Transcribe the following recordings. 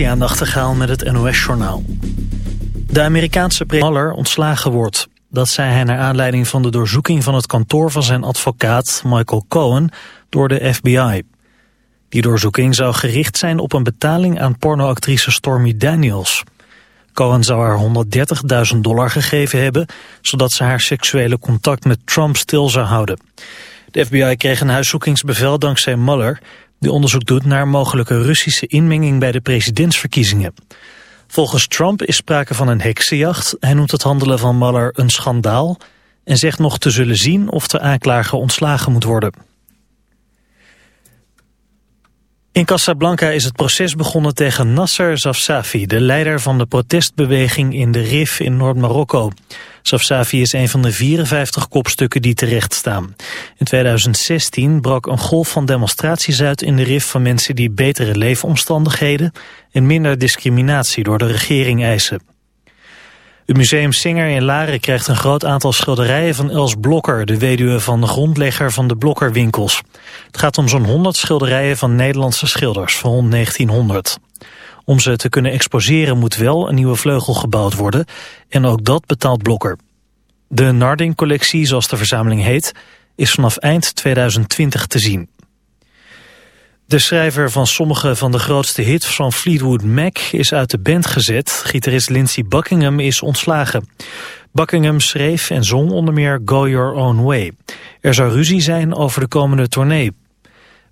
Bastiaan Nachtegaal met het NOS-journaal. De Amerikaanse president ontslagen wordt. Dat zei hij naar aanleiding van de doorzoeking van het kantoor van zijn advocaat Michael Cohen door de FBI. Die doorzoeking zou gericht zijn op een betaling aan pornoactrice Stormy Daniels. Cohen zou haar 130.000 dollar gegeven hebben, zodat ze haar seksuele contact met Trump stil zou houden. De FBI kreeg een huiszoekingsbevel dankzij Mueller, die onderzoek doet naar mogelijke Russische inmenging bij de presidentsverkiezingen. Volgens Trump is sprake van een heksenjacht. Hij noemt het handelen van Mueller een schandaal en zegt nog te zullen zien of de aanklager ontslagen moet worden. In Casablanca is het proces begonnen tegen Nasser Zafsafi, de leider van de protestbeweging in de Rif in Noord-Marokko. Zafsafi is een van de 54 kopstukken die terecht staan. In 2016 brak een golf van demonstraties uit in de Rif van mensen die betere leefomstandigheden en minder discriminatie door de regering eisen. Het museum Singer in Laren krijgt een groot aantal schilderijen van Els Blokker, de weduwe van de grondlegger van de Blokkerwinkels. Het gaat om zo'n 100 schilderijen van Nederlandse schilders van rond 1900. Om ze te kunnen exposeren moet wel een nieuwe vleugel gebouwd worden en ook dat betaalt Blokker. De Narding-collectie, zoals de verzameling heet, is vanaf eind 2020 te zien. De schrijver van sommige van de grootste hits van Fleetwood Mac is uit de band gezet. Gitarist Lindsey Buckingham is ontslagen. Buckingham schreef en zong onder meer Go Your Own Way. Er zou ruzie zijn over de komende tournee.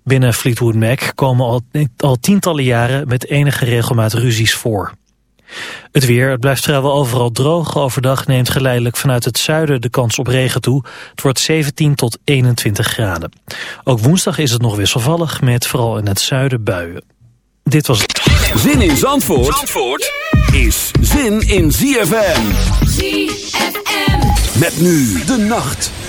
Binnen Fleetwood Mac komen al, al tientallen jaren met enige regelmaat ruzies voor. Het weer, het blijft vrijwel overal droog. Overdag neemt geleidelijk vanuit het zuiden de kans op regen toe. Het wordt 17 tot 21 graden. Ook woensdag is het nog wisselvallig met vooral in het zuiden buien. Dit was Zin in Zandvoort, Zandvoort is zin in ZFM. ZFM. Met nu de nacht.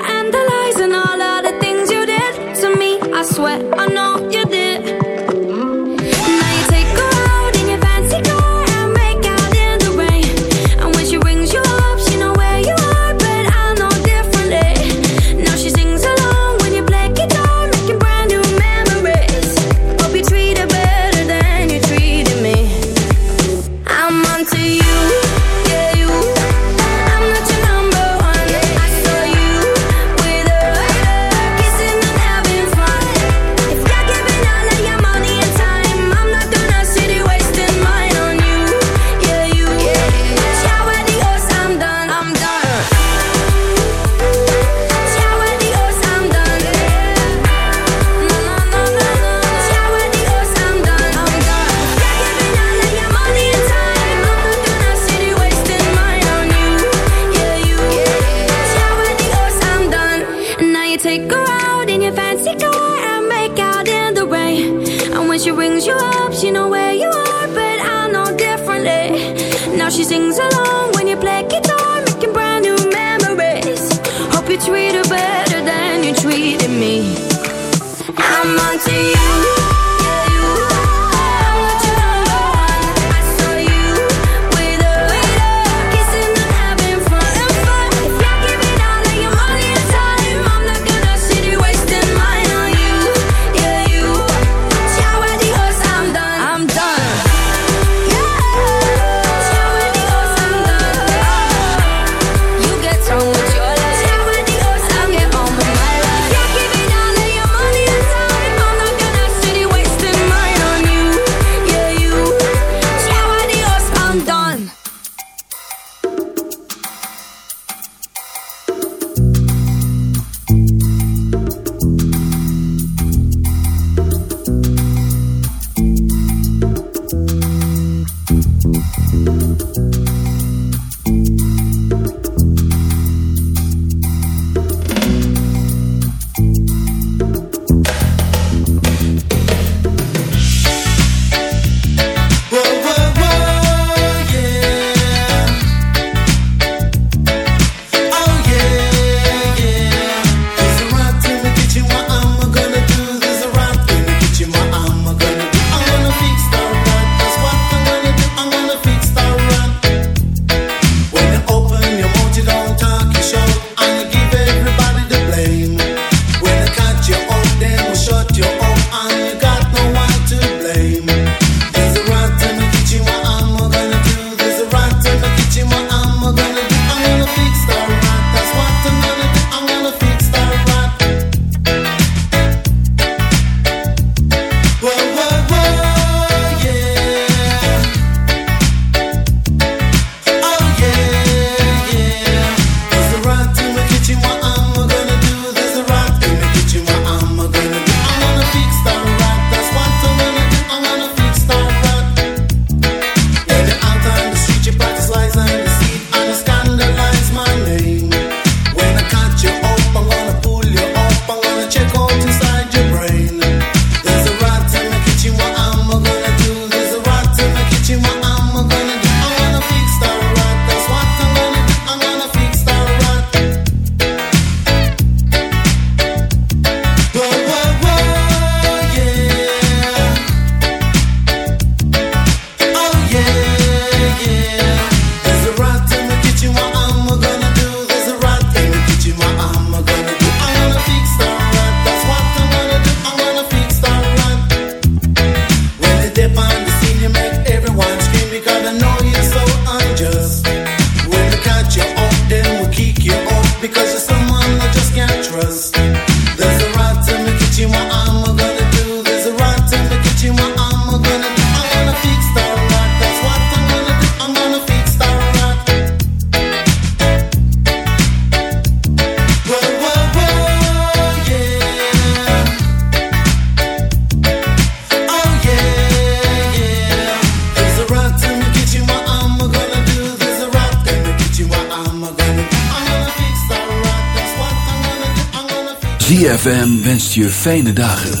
fijne dagen.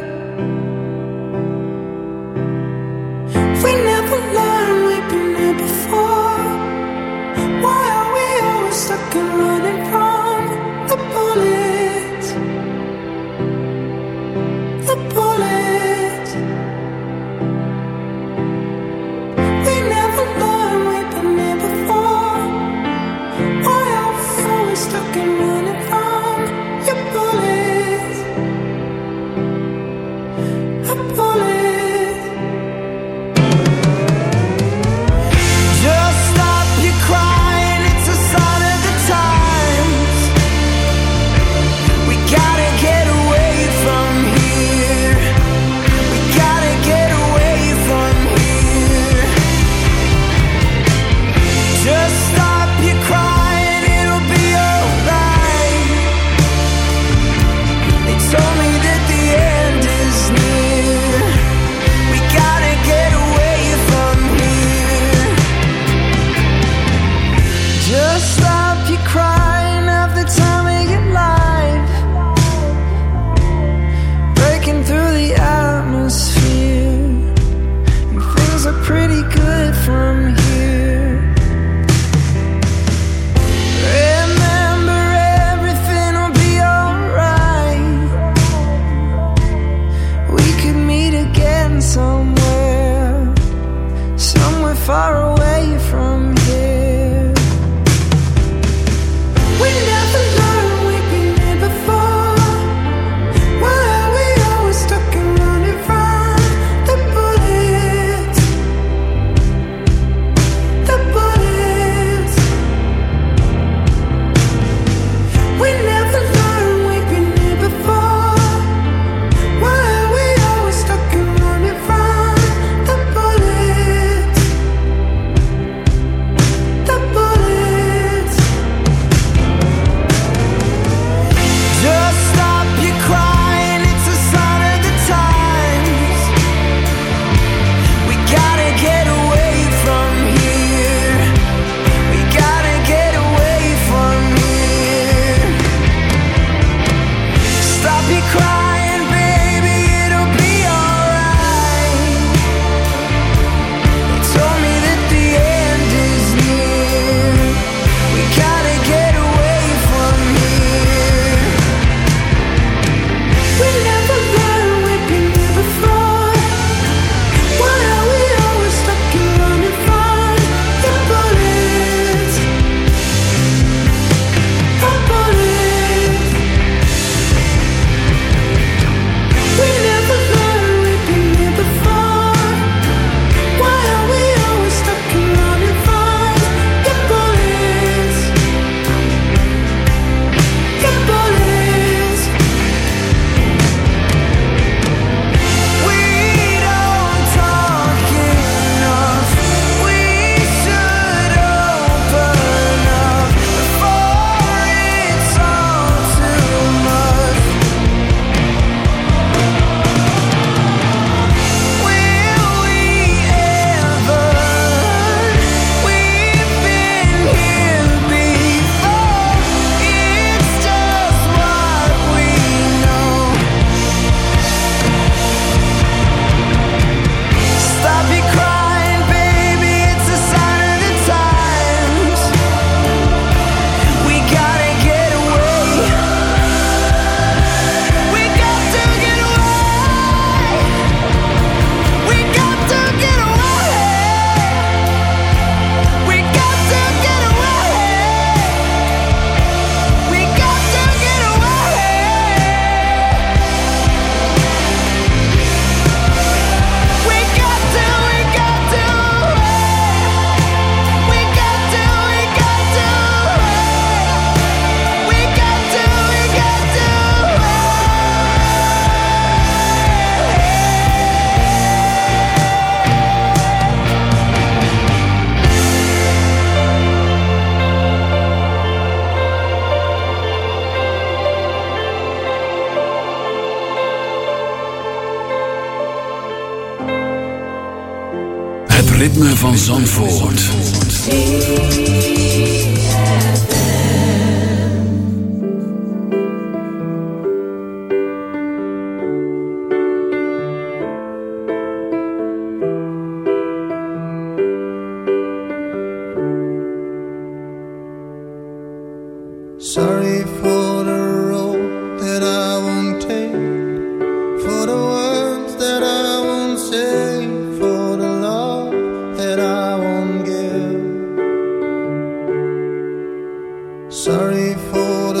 Van Zandvoort. before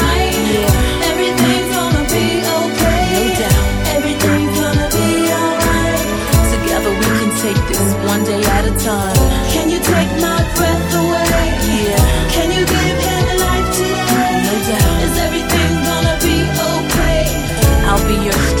Take this one day at a time. Can you take my breath away? Yeah, Can you give him life today? no doubt. Is everything gonna be okay? I'll be your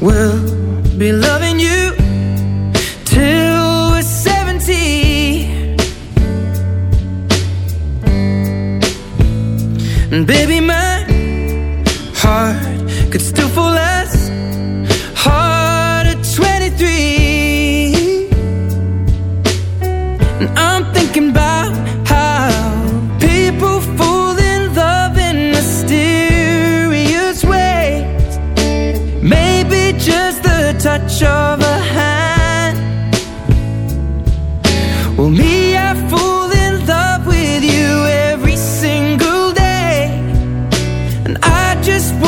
will be loving you till we're 70. And baby, my heart could still fall as I just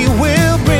we will bring.